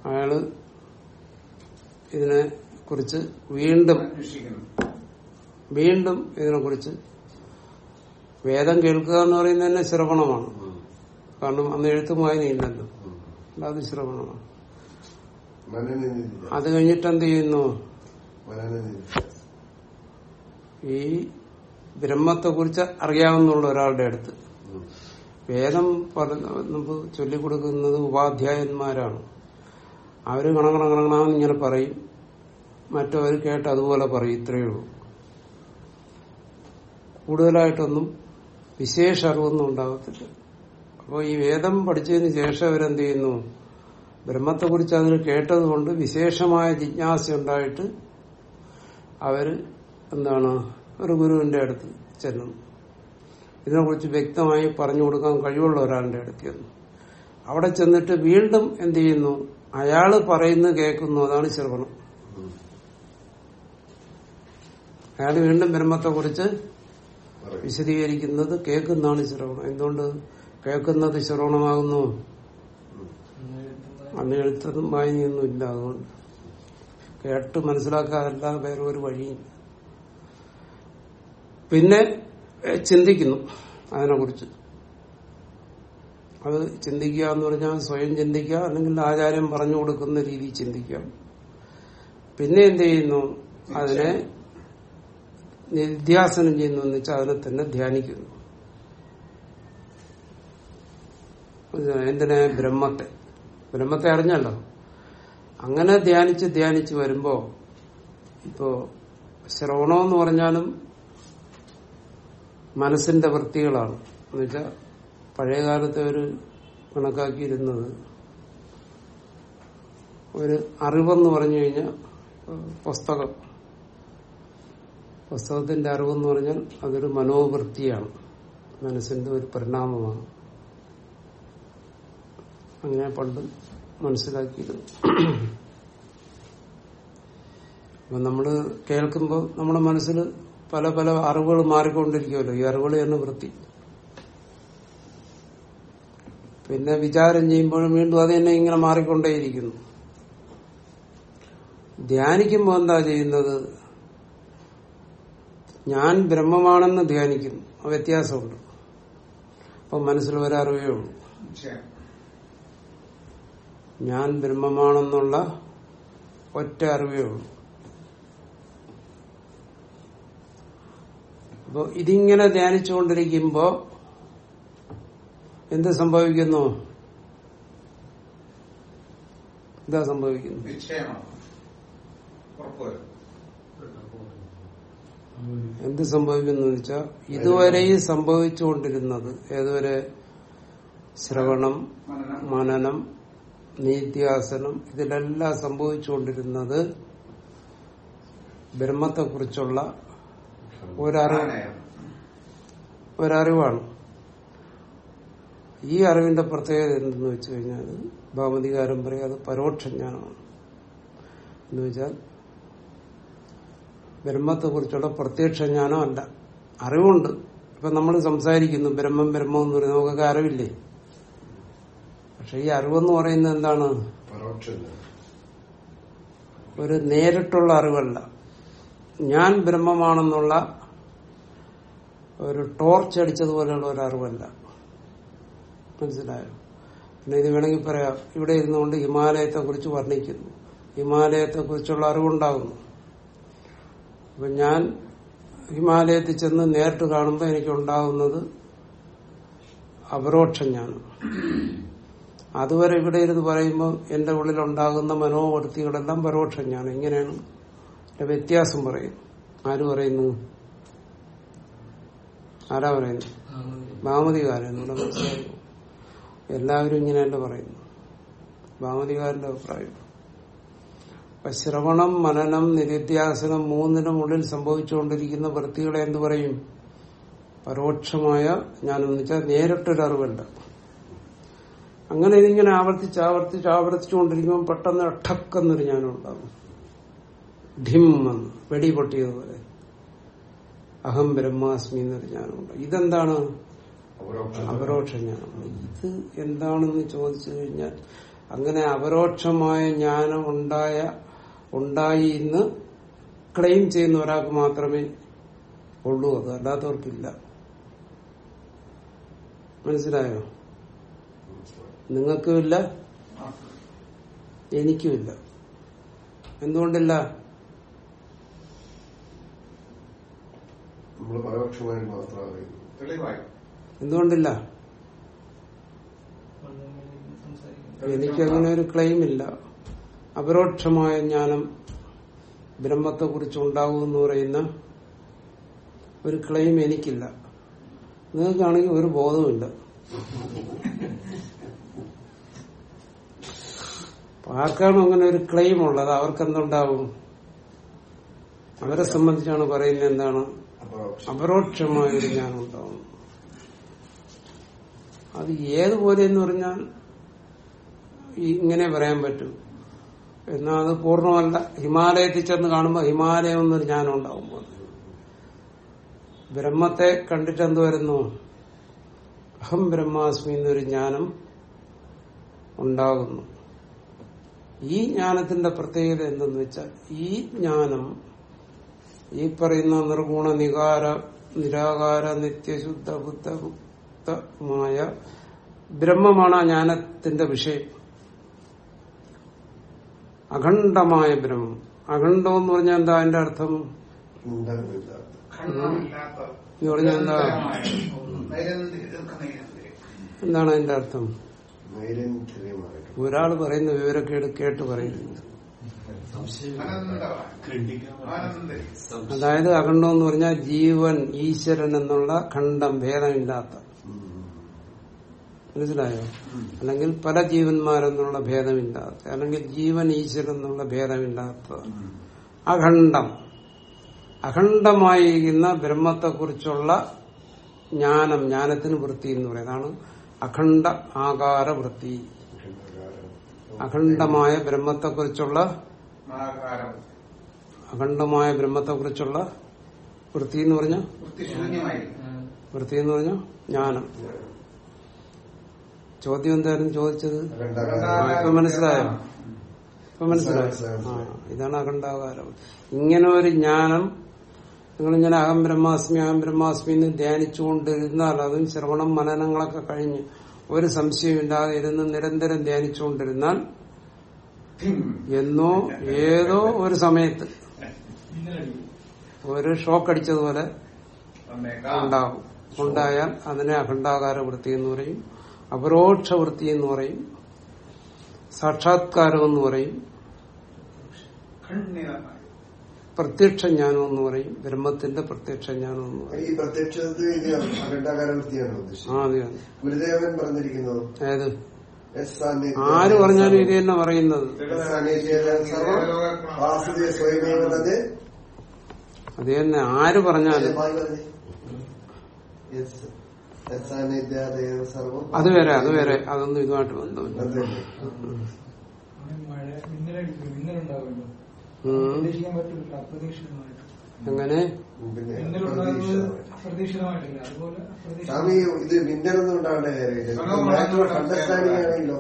അയാൾ ഇതിനെ കുറിച്ച് വീണ്ടും വീണ്ടും ഇതിനെ ഇതിനെക്കുറിച്ച് വേദം കേൾക്കുക എന്ന് പറയുന്നത് തന്നെ ശ്രവണമാണ്. കാരണം അന്ന് എഴുത്തുമായി ഉം. അത് ശ്രവണമാണ്. അത് കഴിഞ്ഞിട്ട് എന്ത് ചെയ്യുന്നു? ഈ ബ്രഹ്മത്തെ കുറിച്ച് അറിയാവുന്നുള്ള ഒരാളുടെ അടുത്ത്. വേദം നമുക്ക് ചൊല്ലിക്കൊടുക്കുന്നത് ഉപാധ്യായന്മാരാണ്. അവർ കണക്കണ കണക്കണമെന്ന് ഇങ്ങനെ പറയും. മറ്റവർ കേട്ട് അതുപോലെ പറയും. ഇത്രയേ ഉള്ളൂ. കൂടുതലായിട്ടൊന്നും വിശേഷ അറിവൊന്നും ഉണ്ടാകത്തില്ല അപ്പോൾ ഈ വേദം പഠിച്ചതിന് ശേഷം അവരെന്ത് ചെയ്യുന്നു ബ്രഹ്മത്തെക്കുറിച്ച് അതിൽ കേട്ടതുകൊണ്ട് വിശേഷമായ ജിജ്ഞാസ ഉണ്ടായിട്ട് അവർ എന്താണ്? ഒരു ഗുരുവിന്റെ അടുത്ത് ചെല്ലും ഇതിനെക്കുറിച്ച് വ്യക്തമായി പറഞ്ഞു കൊടുക്കാൻ കഴിവുള്ള ഒരാളുടെ അടുത്ത് ചെന്നു. അവിടെ ചെന്നിട്ട് വീണ്ടും എന്ത് ചെയ്യുന്നു അയാൾ പറയുന്നു കേൾക്കുന്നു. അതാണ് ശ്രവണം. അയാൾ വീണ്ടും ബ്രഹ്മത്തെക്കുറിച്ച്. വിശദീകരിക്കുന്നത് കേൾക്കുന്നതാണ് ശ്രവണം എന്തുകൊണ്ട്? കേൾക്കുന്നത് ശ്രവണമാകുന്നു. അന്ന് എഴുത്തതും വായനയൊന്നും ഇല്ല അതുകൊണ്ട്. കേട്ട് മനസ്സിലാക്കാതല്ലാതെ വേറെ ഒരു വഴിയും പിന്നെ ചിന്തിക്കുന്നു അതിനെക്കുറിച്ച്. അത് ചിന്തിക്കുക എന്ന് പറഞ്ഞാൽ സ്വയം ചിന്തിക്കുക അല്ലെങ്കിൽ ആചാര്യം പറഞ്ഞു കൊടുക്കുന്ന രീതിയിൽ ചിന്തിക്കാം പിന്നെ എന്ത് ചെയ്യുന്നു? അതിനെ നിധ്യാസനം ചെയ്യുന്നു എന്ന് വെച്ചാൽ അതിനെ തന്നെ ധ്യാനിക്കുന്നു. എന്തിനെ ബ്രഹ്മത്തെ? ബ്രഹ്മത്തെ അറിഞ്ഞല്ലോ. അങ്ങനെ ധ്യാനിച്ച് ധ്യാനിച്ച് വരുമ്പോ ഇപ്പോ ശ്രവണമെന്ന് പറഞ്ഞാലും മനസ്സിന്റെ വൃത്തികളാണ്. എന്നുവെച്ചാൽ പഴയകാലത്തെ ഒരു കണക്കാക്കിയിരുന്നത് ഒരു അറിവെന്ന് പറഞ്ഞു കഴിഞ്ഞാൽ പുസ്തകം. പുസ്തകത്തിന്റെ അറിവെന്ന് പറഞ്ഞാൽ അതൊരു മനോവൃത്തിയാണ്. മനസ്സിന്റെ ഒരു പരിണാമമാണ്. അങ്ങനെ പണ്ട് മനസ്സിലാക്കിയിരുന്നു. അപ്പൊ നമ്മൾ കേൾക്കുമ്പോൾ നമ്മുടെ മനസ്സിൽ പല പല അറിവുകൾ മാറിക്കൊണ്ടിരിക്കുമല്ലോ ഈ അറിവുകൾ തന്നെ വൃത്തി. പിന്നെ വിചാരം ചെയ്യുമ്പോഴും വീണ്ടും അത് തന്നെ ഇങ്ങനെ മാറിക്കൊണ്ടേയിരിക്കുന്നു. ധ്യാനിക്കുമ്പോൾ എന്താ ചെയ്യുന്നത്? ഞാൻ ബ്രഹ്മമാണെന്ന് ധ്യാനിക്കുന്നു. ആ വ്യത്യാസമുണ്ട്. അപ്പൊ മനസ്സിൽ ഒരറിവേ ഉള്ളൂ. ഞാൻ ബ്രഹ്മമാണെന്നുള്ള ഒറ്റ അറിവേ ഉള്ളൂ. അപ്പൊ ഇതിങ്ങനെ ധ്യാനിച്ചുകൊണ്ടിരിക്കുമ്പോ എന്ത് സംഭവിക്കുന്നു? എന്താ സംഭവിക്കുന്നു എന്ത് സംഭവിക്കുന്നു വെച്ചാൽ ഇതുവരെയും സംഭവിച്ചുകൊണ്ടിരുന്നത് ഏതുവരെ ശ്രവണം മനനം നീത്യാസനം ഇതിലെല്ലാം സംഭവിച്ചുകൊണ്ടിരുന്നത് ബ്രഹ്മത്തെക്കുറിച്ചുള്ള ഒരറിവ്. ഒരറിവാണ് ഈ അറിവിന്റെ പ്രത്യേകത എന്തെന്ന് വെച്ചുകഴിഞ്ഞാൽ കഴിഞ്ഞാൽ ഭാമതികാരം പറയും അത് പരോക്ഷ ജ്ഞാനമാണ് ബ്രഹ്മത്തെക്കുറിച്ചുള്ള പ്രത്യക്ഷ ജ്ഞാനം അല്ല. അറിവുണ്ട്. ഇപ്പൊ നമ്മൾ സംസാരിക്കുന്നു ബ്രഹ്മം ബ്രഹ്മം എന്ന് പറയുന്നത് നമുക്കൊക്കെ അറിവില്ലേ? പക്ഷെ ഈ അറിവെന്ന് പറയുന്നത് എന്താണ്? ഒരു നേരിട്ടുള്ള അറിവല്ല. ഞാൻ ബ്രഹ്മമാണെന്നുള്ള ഒരു ടോർച്ച് അടിച്ചതുപോലെയുള്ള ഒരു അറിവല്ല. മനസ്സിലായോ? പിന്നെ ഇത് വേണമെങ്കിൽ പറയാം. ഇവിടെ ഇരുന്നുകൊണ്ട് ഹിമാലയത്തെ കുറിച്ച് വർണിക്കുന്നു. ഹിമാലയത്തെ കുറിച്ചുള്ള അറിവുണ്ടാകുന്നു. അപ്പൊ ഞാൻ ഹിമാലയത്തിൽ ചെന്ന് നേരിട്ട് കാണുമ്പോൾ എനിക്കുണ്ടാകുന്നത് അപരോക്ഷ ജ്ഞാനം അതുവരെ ഇവിടെ ഇരുന്ന് പറയുമ്പോൾ എന്റെ ഉള്ളിലുണ്ടാകുന്ന മനോവൃത്തികളെല്ലാം പരോക്ഷ ജ്ഞാനം ഇങ്ങനെയാണ് വ്യത്യാസം പറയും. ആര് പറയുന്നു? ആരാ പറയുന്നു? ഭാമതികാരൻ. എല്ലാവരും ഇങ്ങനെയല്ല പറയുന്നു. ഭാമതികാരന്റെ അഭിപ്രായം. അപ്പൊ ശ്രവണം മനനം നിരുദ്ധ്യാസനം മൂന്നിനും ഉള്ളിൽ സംഭവിച്ചുകൊണ്ടിരിക്കുന്ന വൃത്തികളെ എന്തു പറയും? പരോക്ഷമായ ഞാൻ വെച്ചാൽ നേരിട്ടൊരു അറിവുണ്ട് അങ്ങനെ ഇതിങ്ങനെ ആവർത്തിച്ച് ആവർത്തിച്ച് ആവർത്തിച്ചുകൊണ്ടിരിക്കുമ്പോൾ പെട്ടെന്ന് ഠക്കെന്നൊരു ജ്ഞാനം ഉണ്ടാകും ഢിം എന്ന് വെടി പൊട്ടിയതുപോലെ. അഹം ബ്രഹ്മാസ്മി എന്നൊരു ജ്ഞാനമുണ്ട് ഇതെന്താണ്? അപരോക്ഷം. അപരോക്ഷ ജ്ഞാനം ഇത് എന്താണെന്ന് ചോദിച്ചു കഴിഞ്ഞാൽ അങ്ങനെ അപരോക്ഷമായ ജ്ഞാനം ഉണ്ടായ ഉണ്ടായി എന്ന് ക്ലെയിം ചെയ്യുന്ന ഒരാൾക്ക് മാത്രമേ ഉള്ളൂ അത്. അല്ലാത്തവർക്കില്ല. മനസ്സിലായോ? നിങ്ങൾക്കുമില്ല എനിക്കുമില്ല എന്തുകൊണ്ടില്ല? നമ്മൾ പരോക്ഷമായിട്ട് മാത്രം അറിയുന്നു തെളിവായി. എന്തുകൊണ്ടില്ല? എനിക്കങ്ങനെ ഒരു ക്ലെയിം ഇല്ല. അപരോക്ഷമായ ജ്ഞാനം ബ്രഹ്മത്തെ കുറിച്ച് ഉണ്ടാകുമെന്ന് പറയുന്ന ഒരു ക്ലെയിം എനിക്കില്ല. നിങ്ങൾക്കാണെങ്കിൽ ഒരു ബോധവുമില്ല. അപ്പൊ ആർക്കാണ് അങ്ങനെ ഒരു ക്ലെയിം ഉള്ളത്? അവർക്ക് എന്തുണ്ടാവും അവരെ സംബന്ധിച്ചാണ് പറയുന്നത് എന്താണ്? അപരോക്ഷം. അപരോക്ഷമായ ഒരു ജ്ഞാനം ഉണ്ടാവും. അത് ഏതുപോലെ എന്ന് പറഞ്ഞാൽ ഇങ്ങനെ പറയാൻ പറ്റും. എന്നാൽ അത് പൂർണമല്ല. ഹിമാലയത്തിൽ ചെന്ന് കാണുമ്പോൾ ഹിമാലയം എന്നൊരു ജ്ഞാനം ഉണ്ടാകുമ്പോൾ ബ്രഹ്മത്തെ കണ്ടിട്ട് എന്ത് വരുന്നു? അഹം ബ്രഹ്മാസ്മി എന്നൊരു ജ്ഞാനം ഉണ്ടാകുന്നു ഈ ജ്ഞാനത്തിന്റെ പ്രത്യേകത എന്തെന്ന് വെച്ചാൽ ഈ ജ്ഞാനം ഈ പറയുന്ന നിർഗുണ നികാര നിരാകാര നിത്യശുദ്ധ ബുദ്ധമുക്തമായ ബ്രഹ്മമാണ് ആ ജ്ഞാനത്തിന്റെ വിഷയം. അഖണ്ഡമായ ബ്രഹ്മം. അഖണ്ഡം എന്ന് പറഞ്ഞാൽ എന്താ അതിന്റെ അർത്ഥം? എന്ന് പറഞ്ഞാൽ എന്താ? എന്താണ് അതിന്റെ അർത്ഥം? ഒരാൾ പറയുന്ന വിവരൊക്കെ കേട്ട് പറയുന്നത് അനന്തമാണ് അതായത് അഖണ്ഡം എന്ന് പറഞ്ഞാൽ ജീവൻ ഈശ്വരൻ എന്നുള്ള ഖണ്ഡം ഭേദമില്ലാത്ത. മനസ്സിലായോ? അല്ലെങ്കിൽ പല ജീവന്മാരെന്നുള്ള ഭേദമില്ലാത്ത അല്ലെങ്കിൽ ജീവൻ ഈശ്വരൻ എന്നുള്ള ഭേദമില്ലാത്ത അഖണ്ഡം. അഖണ്ഡമായിരിക്കുന്ന ബ്രഹ്മത്തെക്കുറിച്ചുള്ള ജ്ഞാനം ജ്ഞാനത്തിന് വൃത്തി എന്ന് പറയുന്നതാണ് അഖണ്ഡ ആകാര വൃത്തി. അഖണ്ഡമായ ബ്രഹ്മത്തെക്കുറിച്ചുള്ള അഖണ്ഡമായ ബ്രഹ്മത്തെക്കുറിച്ചുള്ള വൃത്തി എന്ന് പറഞ്ഞ? വൃത്തി എന്ന് പറഞ്ഞ ജ്ഞാനം. ചോദ്യം എന്തായിരുന്നു ചോദിച്ചത്. ഇപ്പൊ മനസ്സിലായോ? ഇപ്പൊ മനസ്സിലായോ ആ ഇതാണ് അഖണ്ഡാകാരം. ഇങ്ങനെ ഒരു ജ്ഞാനം നിങ്ങളിങ്ങനെ അഹം ബ്രഹ്മാസ്മി അഹം ബ്രഹ്മാസ്മി എന്ന് ധ്യാനിച്ചുകൊണ്ടിരുന്നാൽ അതും ശ്രവണം മനനങ്ങളൊക്കെ കഴിഞ്ഞ് ഒരു സംശയമില്ലാതെ ഇരുന്ന് നിരന്തരം ധ്യാനിച്ചുകൊണ്ടിരുന്നാൽ. എന്നോ ഏതോ ഒരു സമയത്ത് ഒരു ഷോക്ക് അടിച്ചതുപോലെ. ഉണ്ടാകും ഉണ്ടായാൽ അതിനെ അഖണ്ഡാകാര വൃത്തി എന്ന് പറയും. അപരോക്ഷ വൃത്തി എന്ന് പറയും. സാക്ഷാത്കാരം എന്ന് പറയും. പ്രത്യക്ഷ ജ്ഞാനം എന്ന് പറയും. ബ്രഹ്മത്തിന്റെ പ്രത്യക്ഷ ജ്ഞാനം എന്ന് പറയും. ഈ ഗുരുദേവൻ പറഞ്ഞിരിക്കുന്നു. ആര് പറഞ്ഞാലും ഇത് തന്നെ പറയുന്നത്. അത് തന്നെ ആര് പറഞ്ഞാലും. അത് വരെ അത് വരെ അതൊന്നും ഇതുമായിട്ട് ബന്ധമില്ല. അതുപോലെ സ്വാമി ഇത് മിന്നലൊന്നും ഉണ്ടാവേണ്ട കാര്യമില്ല അണ്ടർസ്റ്റാൻഡിംഗ് ആണെങ്കിലോ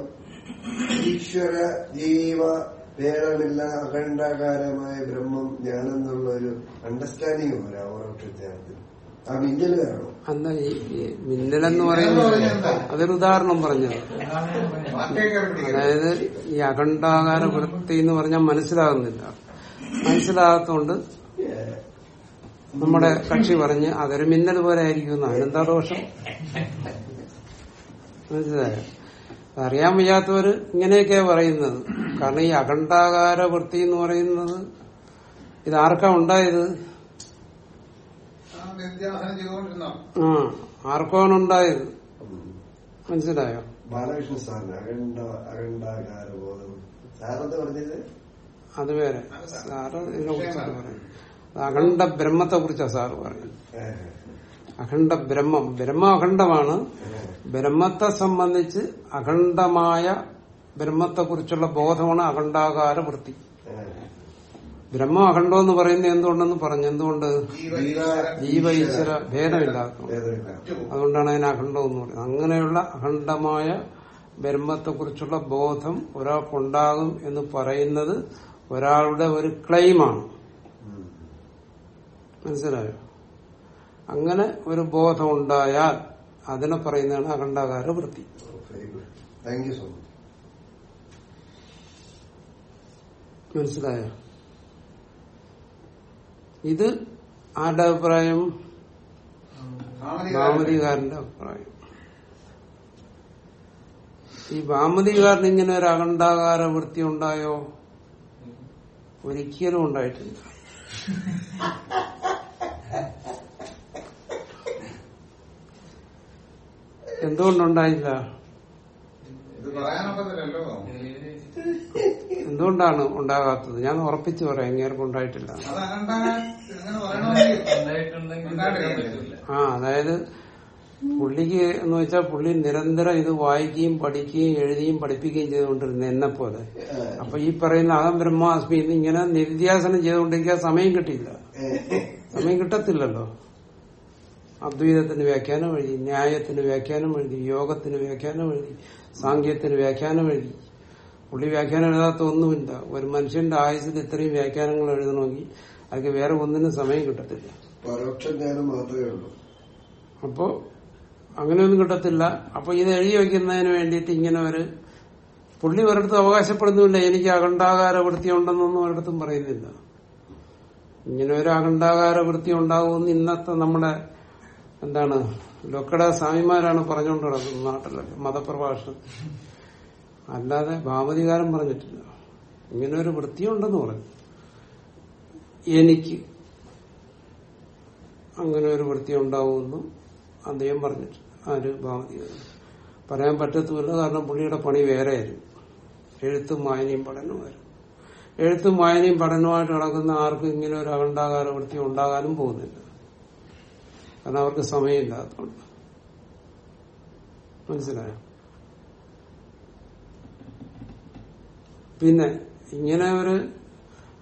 ഈശ്വര ജീവ ഭേദമില്ല അഖണ്ഡാകാരമായ ബ്രഹ്മം ഞാനെന്നുള്ള ഒരു അണ്ടർസ്റ്റാൻഡിങ് പോലെ ഓരോ കാരണം അന്ന് ഈ മിന്നലെന്ന് പറയുന്നത് അതൊരു ഉദാഹരണം പറഞ്ഞത്. അതായത് ഈ അഖണ്ഡാകാര വൃത്തി എന്ന് പറഞ്ഞാൽ മനസ്സിലാകുന്നില്ല. മനസ്സിലാകാത്തോണ്ട് നമ്മുടെ കക്ഷി പറഞ്ഞ് അതൊരു മിന്നൽ പോലെ ആയിരിക്കും അതിനെന്താ ദോഷം? മനസ്സിലായോ? അറിയാൻ വയ്യാത്തവര് ഇങ്ങനെയൊക്കെ പറയുന്നത്. കാരണം ഈ അഖണ്ഡാകാര വൃത്തി എന്ന് പറയുന്നത് ഇത് ആർക്കാ ഉണ്ടായത്? ആ നിത്യാസനം ചെയ്തുകൊണ്ടിരുന്നോ ആ ആർക്കാണ് ഉണ്ടായത് മനസ്സിലായോ? ബാലകൃഷ്ണ സാറിന് അഖണ്ഡ അഖണ്ഡ ബോധം സാറെന്താ പറഞ്ഞത് അത് വേറെ. സാറ് ഇതിനെ കുറിച്ചാണ് പറയുന്നത് അഖണ്ഡ ബ്രഹ്മത്തെ കുറിച്ചാണ് സാറ് പറഞ്ഞത്. അഖണ്ഡ ബ്രഹ്മം ബ്രഹ്മ അഖണ്ഡമാണ്. ബ്രഹ്മത്തെ സംബന്ധിച്ച് അഖണ്ഡമായ ബ്രഹ്മത്തെ കുറിച്ചുള്ള ബോധമാണ് അഖണ്ഡാകാര വൃത്തി. ബ്രഹ്മം അഖണ്ഡം എന്ന് പറയുന്നത് എന്തുകൊണ്ടെന്ന് പറഞ്ഞു എന്തുകൊണ്ട്? ജീവ ഈശ്വര ഭേദമില്ലാത്ത അതുകൊണ്ടാണ് അതിന് അഖണ്ഡം എന്ന് പറയുന്നത്. അങ്ങനെയുള്ള അഖണ്ഡമായ ബ്രഹ്മത്തെ കുറിച്ചുള്ള ബോധം ഒരാൾക്കുണ്ടാകും എന്ന് പറയുന്നത് ഒരാളുടെ ഒരു ക്ലെയിമാണ്. മനസിലായോ മനസ്സിലായോ? അങ്ങനെ ഒരു ബോധം ഉണ്ടായാൽ അതിനെ പറയുന്നതാണ് അഖണ്ഡാകാര വൃത്തി. മനസ്സിലായോ? ഇത് ആരുടെ അഭിപ്രായം? ഭാമതികാരന്റെ അഭിപ്രായം. ഈ ഭാമതികാരന് ഇങ്ങനെ ഒരു അഖണ്ഡാകാര വൃത്തി ഉണ്ടായോ? ഒരിക്കലും ഉണ്ടായിട്ടില്ല. എന്തുകൊണ്ടുണ്ടായില്ല? പറയാനൊക്കത്തില്ലല്ലോ. എന്തുകൊണ്ടാണ് ഉണ്ടാകാത്തത്? ഞാൻ ഉറപ്പിച്ചു പറയാം പറയണമെങ്കിൽ ഉണ്ടായിട്ടില്ല. ആ അതായത് പുള്ളിക്ക് എന്ന് വെച്ചാൽ പുള്ളി നിരന്തരം ഇത് വായിക്കുകയും പഠിക്കുകയും എഴുതുകയും പഠിപ്പിക്കുകയും ചെയ്തുകൊണ്ടിരുന്നത് എന്നെ പോലെ. അപ്പൊ ഈ പറയുന്ന അഹം ബ്രഹ്മാസ്മി എന്ന് ഇങ്ങനെ നിര്യാസനം ചെയ്തുകൊണ്ടിരിക്കാൻ സമയം കിട്ടിയില്ല. സമയം കിട്ടത്തില്ലല്ലോ. അദ്വൈതത്തിന് വ്യാഖ്യാനം എഴുതി ന്യായത്തിന് വ്യാഖ്യാനം എഴുതി യോഗത്തിന് വ്യാഖ്യാനം എഴുതി സാങ്കേത്തിന് വ്യാഖ്യാനം എഴുതി. പുള്ളി വ്യാഖ്യാനം എഴുതാത്ത ഒന്നുമില്ല ഒരു മനുഷ്യന്റെ ആയുസിൽ ഇത്രയും വ്യാഖ്യാനങ്ങൾ എഴുതണമെങ്കിൽ അതിന് വേറെ ഒന്നിനും സമയം കിട്ടത്തില്ല. പരോക്ഷ ജ്ഞാനം മാത്രമേ ഉള്ളൂ. അപ്പോ അങ്ങനെയൊന്നും കിട്ടത്തില്ല. അപ്പൊ ഇത് എഴുതി വെക്കുന്നതിന് വേണ്ടിയിട്ട് ഇങ്ങനെ ഒരു പുള്ളി ഒരിടത്തും അവകാശപ്പെടുന്നുമില്ല. എനിക്ക് അഖണ്ഡാകാര വൃത്തി ഉണ്ടെന്നൊന്നും ഒരിടത്തും പറയുന്നില്ല. ഇങ്ങനെ ഒരു അഖണ്ഡാകാര വൃത്തി ഉണ്ടാകുമെന്ന് ഇന്നത്തെ നമ്മുടെ എന്താണ് ലൊക്കട സ്വാമിമാരാണ് പറഞ്ഞുകൊണ്ട് നടക്കുന്നത് നാട്ടിലൊക്കെ മതപ്രഭാഷണം അല്ലാതെ ഭാവതികാരം പറഞ്ഞിട്ടില്ല. ഇങ്ങനെ ഒരു വൃത്തിയുണ്ടെന്ന് പറഞ്ഞു. എനിക്ക് അങ്ങനെ ഒരു വൃത്തി ഉണ്ടാവുമെന്നും അദ്ദേഹം പറഞ്ഞിട്ട് ആര് ഭാവതികാരം പറയാൻ പറ്റത്തുമില്ല കാരണം പുള്ളിയുടെ പണി വേറെയായിരുന്നു. എഴുത്തും വായനയും പഠനമായിരുന്നു എഴുത്തും വായനയും പഠനവുമായിട്ട് നടക്കുന്ന ആർക്കും ഇങ്ങനെ ഒരു അഖണ്ഡാകാര വൃത്തി ഉണ്ടാകാനും പോകുന്നില്ല. കാരണം അവർക്ക് സമയമില്ലാത്തതുകൊണ്ട്. മനസ്സിലായോ? പിന്നെ ഇങ്ങനെ ഒരു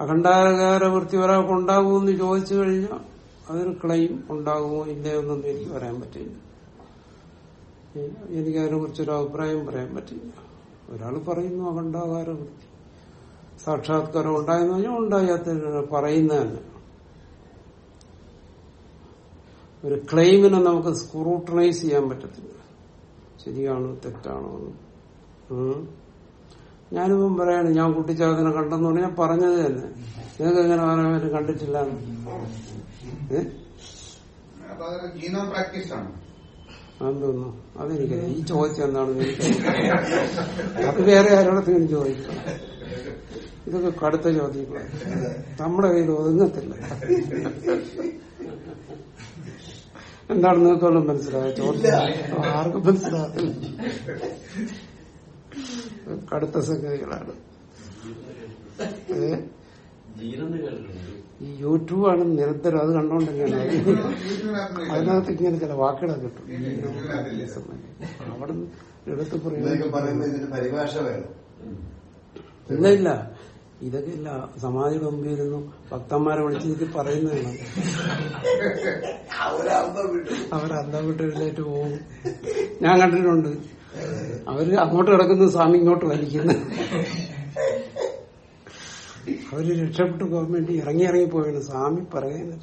അഖണ്ഡാകാര വൃത്തി ഒരാൾക്ക് ഉണ്ടാകുമെന്ന് ചോദിച്ചു കഴിഞ്ഞാൽ അതൊരു ക്ലെയിം ഉണ്ടാകുമോ ഇല്ലയോ എന്നൊന്നും എനിക്ക് പറയാൻ പറ്റില്ല. എനിക്ക് അതിനെ കുറിച്ചൊരു അഭിപ്രായം പറയാൻ പറ്റില്ല. ഒരാൾ പറയുന്നു അഖണ്ഡാകാര വൃത്തി സാക്ഷാത്കാരം ഉണ്ടായെന്ന് പറഞ്ഞാൽ ഉണ്ടാകാത്ത പറയുന്നതന്നെ ഒരു ക്ലെയിമിനെ നമുക്ക് സ്ക്രൂട്ടനൈസ് ചെയ്യാൻ പറ്റത്തില്ല. ശരിയാണോ തെറ്റാണോ എന്ന്. ഞാനിപ്പം പറയാണ് ഞാൻ കുട്ടിച്ചാതിനെ കണ്ടെന്ന് പറഞ്ഞാൽ ഞാൻ പറഞ്ഞത് തന്നെ. നിങ്ങൾക്ക് എങ്ങനെ പറയാൻ കണ്ടിട്ടില്ല എന്തോന്നു അതെനിക്കറിയാം ഈ ചോദിച്ചത് എന്താണെന്ന് അത് വേറെ ആരോടത്തും ചോദിക്കാം ഇതൊക്കെ കടുത്ത ചോദ്യങ്ങളാണ്. നമ്മുടെ കയ്യിൽ ഒതുങ്ങത്തില്ല. എന്താണ് നിങ്ങൾക്കൊന്നും മനസ്സിലായ? ചോദ്യം ആർക്കും മനസ്സിലാകത്തില്ല. കടുത്ത സംഗതികളാണ്. ഈ യൂട്യൂബ് ആണ് നിരന്തരം അത് യൂട്യൂബിനകത്ത് അതിനകത്ത് ഇങ്ങനെ ചില വാക്കുകൾ കിട്ടും. അവിടെ എടുത്ത് ഇല്ല ഇല്ല. ഇതൊക്കെ ഇല്ല. സമാധിയുടെ മുമ്പിൽ ഇരുന്നു ഭക്തന്മാരെ വിളിച്ചിട്ട് പറയുന്നതാണ്. അവരന്ത വിട്ടു. എഴുന്നേറ്റ് പോകും ഞാൻ കണ്ടിട്ടുണ്ട്. അവർ അങ്ങോട്ട് കിടക്കുന്നു സ്വാമി ഇങ്ങോട്ട് വലിക്കുന്നു. അവർ രക്ഷപ്പെട്ടു പോകാൻ വേണ്ടി ഇറങ്ങി ഇറങ്ങി പോയാണ്. സ്വാമി പറയുന്ന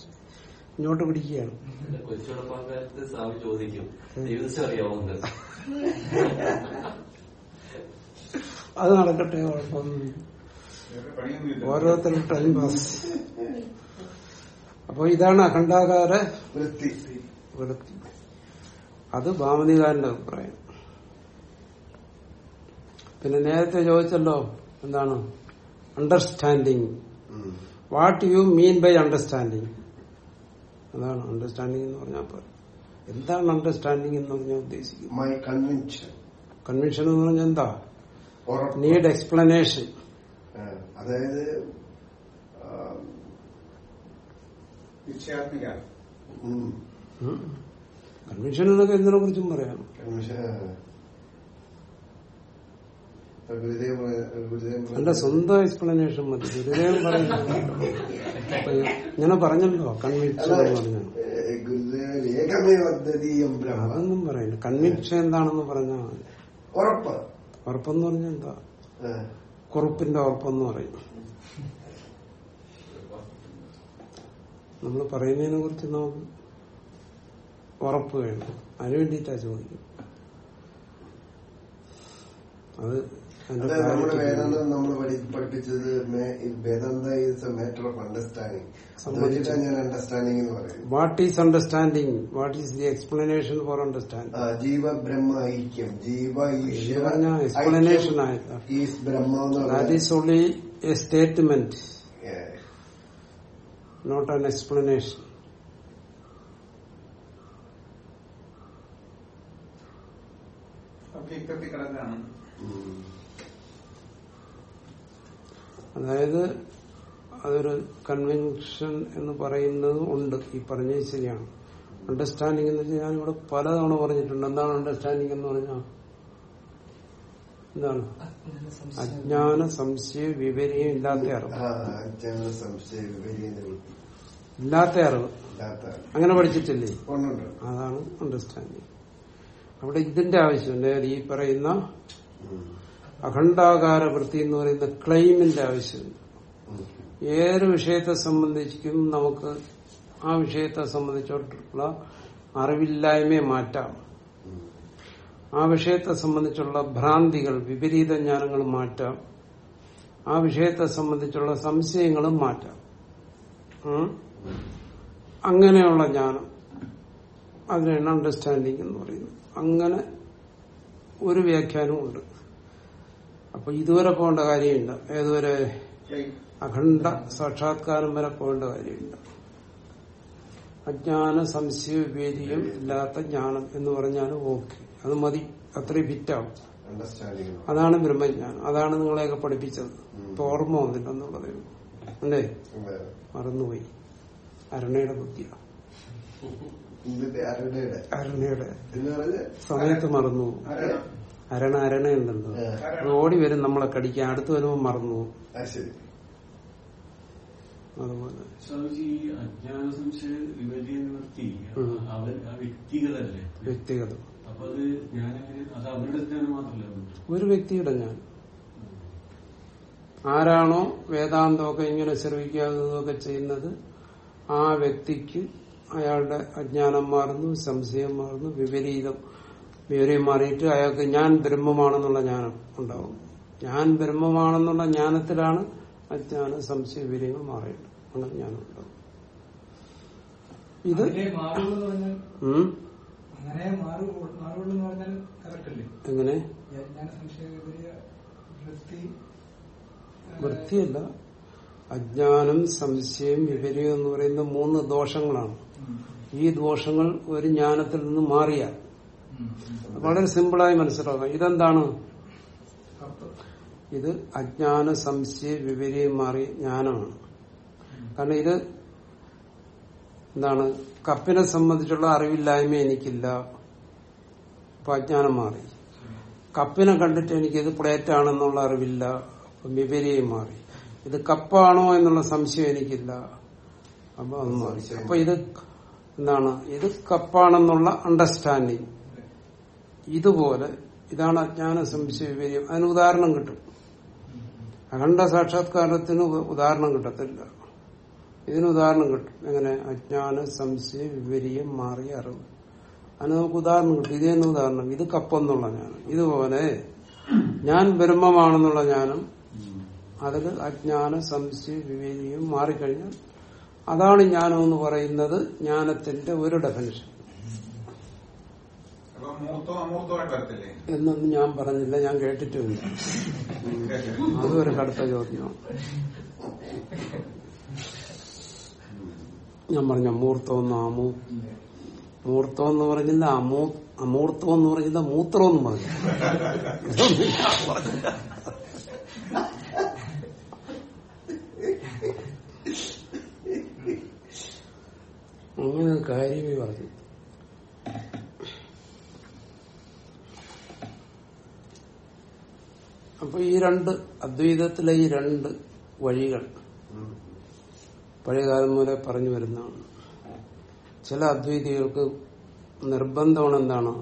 ഇങ്ങോട്ട് പിടിക്കുകയാണ്. സ്വാമി ചോദിക്കും അത് നടക്കട്ടെ കുഴപ്പം ഓരോരുത്തരും ടൈം പാസ് അപ്പൊ ഇതാണ് അഖണ്ഡാകാര വൃത്തി. വൃത്തി. അത് ഭാവനികാരന്റെ അഭിപ്രായം. പിന്നെ നേരത്തെ ചോദിച്ചല്ലോ എന്താണ്? Understanding what you mean by understanding അതാണ് അണ്ടർസ്റ്റാൻഡിങ് എന്ന് പറഞ്ഞാൽ. എന്താണ് അണ്ടർസ്റ്റാൻഡിങ് എന്ന് പറഞ്ഞാൽ ഉദ്ദേശിക്കുന്നത്? മൈ കൺവിൻഷൻ കൺവിൻഷൻ എന്ന് പറഞ്ഞാൽ എന്താ? നീഡ് എക്സ്പ്ലനേഷൻ അതായത് കൺവെൻഷൻ എന്നൊക്കെ എന്തിനെ കുറിച്ചും പറയാം? കൺവിൻഷൻ ആ. ഇപ്പൊ ഗുരുദേവ് പറയ- ഗുരുദേവ് പറയ- എന്റെ സ്വന്തം എക്സ്പ്ലനേഷൻ മതി. ഗുരുദേവൻ പറയുന്നത് ഇങ്ങനെ പറഞ്ഞല്ലോ. കൺവിക്ഷൻ പറഞ്ഞു അതൊന്നും പറയില്ല. കൺവിക്ഷൻ എന്താണെന്ന് പറഞ്ഞാൽ മതി. ഉറപ്പ്. ഉറപ്പെന്ന് പറഞ്ഞാൽ എന്താ? കുറുപ്പിന്റെ ഉറപ്പെന്ന് പറയും. നമ്മൾ പറയുന്നതിനെ കുറിച്ച് നമുക്ക് ഉറപ്പ് വേണം. അതിനു വേണ്ടിയിട്ടാ ചോദിക്കും അത് നമ്മുടെ വേദാന്തം നമ്മൾ പഠിപ്പിച്ചത് Vedanta is a matter of understanding ഞാൻ അണ്ടർസ്റ്റാൻഡിങ് എന്ന് പറയുന്നത് what is understanding what is the explanation for understanding ജീവ ബ്രഹ്മ ഐക്യം. ജീവ ഈശ്വര explanation. Is Brahma that is only a statement not an explanation അവ്യക്തത്തിൽ കിടക്കാണ്. അതായത് അതൊരു കൺവെൻഷൻ എന്ന് പറയുന്നത് ഉണ്ട്. ഈ പറഞ്ഞത് ശരിയാണ്. അണ്ടർസ്റ്റാൻഡിംഗ് എന്ന് വെച്ചാൽ ഞാനിവിടെ പലതവണ പറഞ്ഞിട്ടുണ്ട്. എന്താണ് അണ്ടർസ്റ്റാൻഡിംഗ് എന്ന് പറഞ്ഞാൽ എന്താണ്? അജ്ഞാന സംശയ വിപര്യം ഇല്ലാത്ത അറിവ്. ഇല്ലാത്ത അറിവ്. അങ്ങനെ പഠിച്ചിട്ടില്ലേ? അതാണ് അണ്ടർസ്റ്റാൻഡിങ് അവിടെ ഇതിന്റെ ആവശ്യം ഈ പറയുന്ന. അഖണ്ഡാകാര വൃത്തി എന്ന് പറയുന്ന ക്ലെയിമിന്റെ ആവശ്യമില്ല ഏത് വിഷയത്തെ സംബന്ധിച്ചും നമുക്ക് ആ വിഷയത്തെ സംബന്ധിച്ചോട്ടുള്ള അറിവില്ലായ്മയെ മാറ്റാം. ആ വിഷയത്തെ സംബന്ധിച്ചുള്ള ഭ്രാന്തികൾ വിപരീത ജ്ഞാനങ്ങൾ മാറ്റാം. ആ വിഷയത്തെ സംബന്ധിച്ചുള്ള സംശയങ്ങളും മാറ്റാം? അങ്ങനെയുള്ള ജ്ഞാനം അതിനാണ് അണ്ടർസ്റ്റാൻഡിങ് എന്ന് പറയുന്നത് അങ്ങനെ ഒരു വ്യാഖ്യാനവും ഉണ്ട്. അപ്പൊ ഇതുവരെ പോകേണ്ട കാര്യമില്ല. ഏതുവരെ? അഖണ്ഡ സാക്ഷാത്കാരം വരെ പോകേണ്ട കാര്യമില്ല. അജ്ഞാന സംശയ വിവേചിയം ഇല്ലാത്ത ജ്ഞാനം എന്ന് പറഞ്ഞാൽ ഓക്കെ. അത് മതി. അത്രയും ഫിറ്റാവും അതാണ് ബ്രഹ്മജ്ഞാനം. അതാണ് നിങ്ങളെയൊക്കെ പഠിപ്പിച്ചത്. ഇപ്പൊ ഓർമ്മ വന്നില്ല എന്നുള്ളതേ ഉള്ളൂ. അല്ലേ. മറന്നുപോയി. അരണയുടെ ബുദ്ധിയാണ്. അരുണയുടെ സമയത്ത് മറന്നു? അരണ അരണ ഉണ്ടല്ലോ അത് ഓടി വരും നമ്മളെ കടിക്കാൻ. അടുത്ത് വരുമ്പോ മറന്നു. അതുപോലെ. വ്യക്തിഗത അജ്ഞാന സംശയ നിവർത്തി വ്യക്തികളല്ലേ? ഒരു വ്യക്തിയുടെ ഞാൻ. ആരാണോ വേദാന്തമൊക്കെ ഇങ്ങനെ ശ്രവിക്കാത്തതൊക്കെ ചെയ്യുന്നത് ആ വ്യക്തിക്ക് അയാളുടെ അജ്ഞാനം മാറുന്നു സംശയം മാറുന്നു വിപരീതം വിവരം മാറിയിട്ട് അയാൾക്ക് ഞാൻ ബ്രഹ്മമാണെന്നുള്ള ജ്ഞാനം ഉണ്ടാവും. ഞാൻ ബ്രഹ്മമാണെന്നുള്ള ജ്ഞാനത്തിലാണ് അജ്ഞാന സംശയ വിവരങ്ങൾ മാറിയിട്ട് അങ്ങനെ ജ്ഞാനം ഉണ്ടാവും. ഇത് എങ്ങനെ? വൃത്തിയല്ല. അജ്ഞാനം സംശയം വിപരീതം എന്ന് പറയുന്ന മൂന്ന് ദോഷങ്ങളാണ്. ഈ ദോഷങ്ങൾ ഒരു ജ്ഞാനത്തിൽ നിന്ന് മാറിയാൽ. വളരെ സിമ്പിളായി മനസ്സിലാക്കാം. ഇതെന്താണ്? ഇത് അജ്ഞാന സംശയ വിപരീയം മാറിയ ജ്ഞാനമാണ്. കാരണം ഇത് എന്താണ്? കപ്പിനെ സംബന്ധിച്ചുള്ള അറിവില്ലായ്മ എനിക്കില്ല. അപ്പൊ അജ്ഞാനം മാറി. കപ്പിനെ കണ്ടിട്ട് എനിക്കിത് പ്ലേറ്റ് ആണെന്നുള്ള അറിവില്ല വിപര്യം മാറി. ഇത് കപ്പാണോ എന്നുള്ള സംശയം എനിക്കില്ല. അപ്പൊ അത് മാറി. അപ്പൊ ഇത് എന്താണ്? ഇത് കപ്പാണെന്നുള്ള അണ്ടർസ്റ്റാൻഡിങ് ഇതുപോലെ ഇതാണ് അജ്ഞാന സംശയ വിവര്യം അതിന് ഉദാഹരണം കിട്ടും. അഖണ്ഡ സാക്ഷാത്കാരത്തിന് ഉദാഹരണം കിട്ടത്തില്ല. ഇതിന് ഉദാഹരണം കിട്ടും. എങ്ങനെ? അജ്ഞാന സംശയ വിവര്യം മാറിയ അറിവ്. അതിന് നമുക്ക് ഉദാഹരണം കിട്ടും. ഇത് തന്നെ ഉദാഹരണം. ഇത് കപ്പെന്നുള്ള ജ്ഞാനം. ഇതുപോലെ ഞാൻ ബ്രഹ്മമാണെന്നുള്ള ജ്ഞാനം. അതിൽ അജ്ഞാന സംശയ വിവേചിയും മാറിക്കഴിഞ്ഞാൽ അതാണ് ജ്ഞാനം എന്ന് പറയുന്നത് ജ്ഞാനത്തിന്റെ ഒരു ഡെഫിനിഷൻ എന്നൊന്നും ഞാൻ പറഞ്ഞില്ല ഞാൻ കേട്ടിട്ടുമില്ല. അതും ഒരു കടുത്ത ചോദ്യമാണ്. ഞാൻ പറഞ്ഞ അമൂർത്തമെന്ന് അമൂ? മൂർത്തം എന്ന് പറഞ്ഞില്ല അമൂ അമൂർത്തം എന്ന് പറഞ്ഞില്ല. മൂത്രം എന്ന് പറഞ്ഞു ഇതൊന്നും ഞാൻ പറഞ്ഞില്ല. അങ്ങനെ കാര്യമേ പറഞ്ഞു അപ്പൊ ഈ രണ്ട് അദ്വൈതത്തിലെ ഈ രണ്ട് വഴികൾ പഴയകാലം മുതലേ പറഞ്ഞു വരുന്നതാണ്. ചില അദ്വൈതികൾക്ക് നിർബന്ധമാണ് എന്താണ്?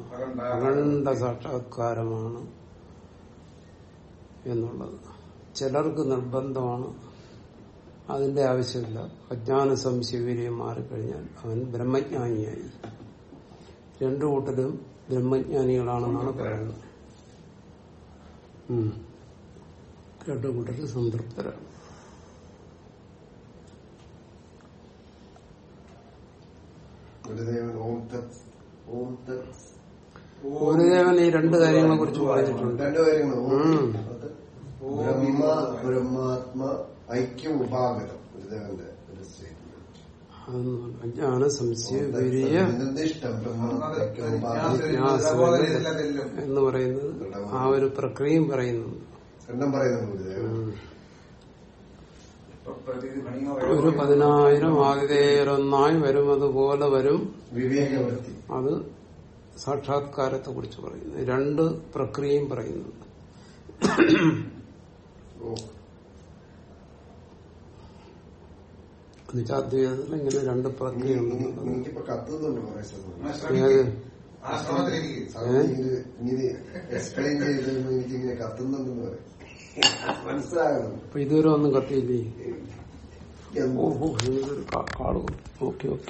അഖണ്ഡ സാക്ഷാത്കാരമാണ് എന്നുള്ളത്. ചിലർക്ക് നിർബന്ധമാണ് അതിന്റെ ആവശ്യമില്ല. അജ്ഞാന സംശയവീര്യം മാറിക്കഴിഞ്ഞാൽ അവൻ ബ്രഹ്മജ്ഞാനിയായി. രണ്ടു കൂട്ടരും ബ്രഹ്മജ്ഞാനികളാണെന്നാണ് പറയുന്നത്. രണ്ടു കൂട്ടരും സംതൃപ്തരാണ്. ഗുരുദേവൻ ഈ രണ്ട് കാര്യങ്ങളെ കുറിച്ച് പറഞ്ഞിട്ടുണ്ട്. രണ്ട് കാര്യങ്ങൾ ബ്രഹ്മ ബ്രഹ്മാത്മ ഐക്യം ഉപാഗതം ഗുരുദേവന്റെ ഒരു സ്റ്റേറ്റ്മെന്റ് അജ്ഞാന സംശയ എന്ന് പറയുന്നത് ആ ഒരു പ്രക്രിയയും പറയുന്നുണ്ട് രണ്ടും പറയുന്നു ഗുരുദേവൻ ഉം. ഇപ്പൊ പ്രതീതി ഒരു പതിനായിരം ആതിഥേയരൊന്നായി വരും അതുപോലെ വരും. വിവേകവൃത്തി. അത് സാക്ഷാത്കാരത്തെ കുറിച്ച് പറയുന്നു. രണ്ട് പ്രക്രിയയും പറയുന്നുണ്ട് ഓ എന്നുവെച്ചാൽ അദ്വൈതത്തിൽ ഇങ്ങനെ രണ്ട് പ്രക്രിയ ഉണ്ടെന്നുള്ളത് എനിക്കിപ്പോ കത്തുന്നുണ്ട് കുറെ സമയം ഏത് ആ ശ്രമത്തിലേക്ക് ഇങ്ങനെ എക്സ്പ്ലെയിൻ ചെയ്ത് എനിക്കിങ്ങനെ ഇങ്ങനെ രണ്ട് പ്രക്രിയ അപ്പൊ ഇതുവരെ ഒന്നും കത്തിയില്ലേ? ഓഹോ ഇതൊരു കാളു ഓക്കെ ഓക്കെ?